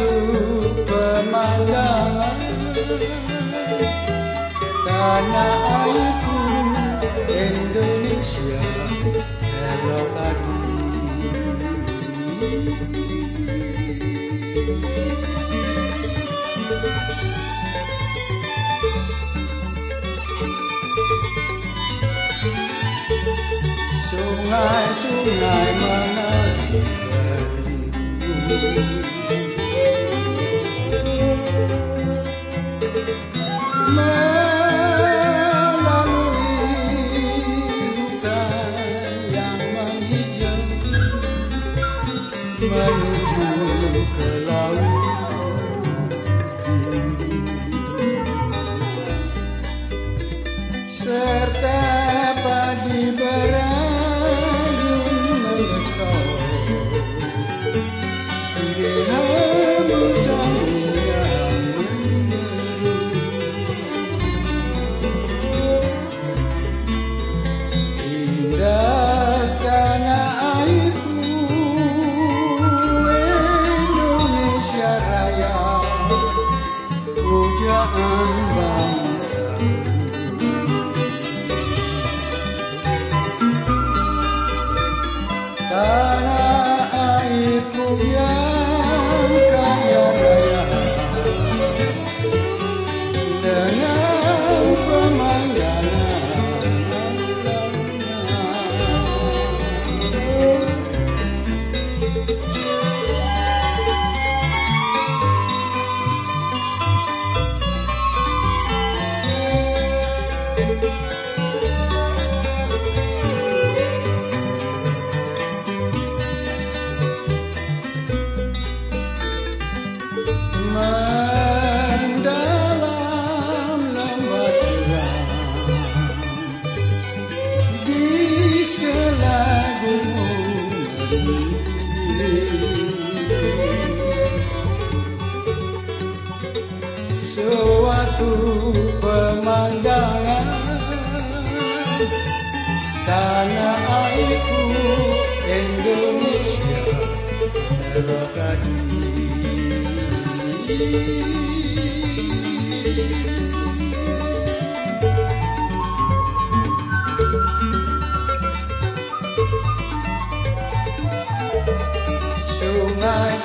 sejuk pemandangan Tanah airku Indonesia Hello aku Sungai-sungai mengalir. Menuju ke laut serta suatu pemandangan tanah airku Indonesia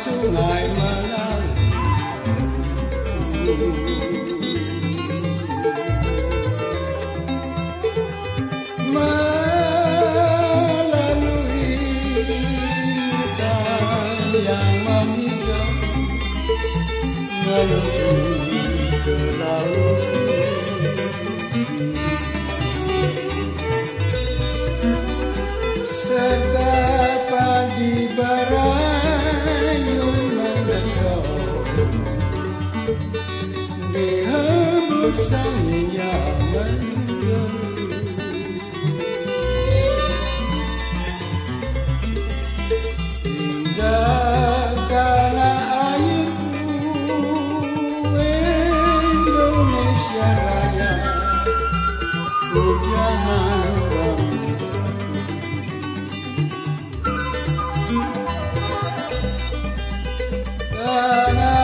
su ngài mơ lao Melalui yang menghijau Menuju ke laut na na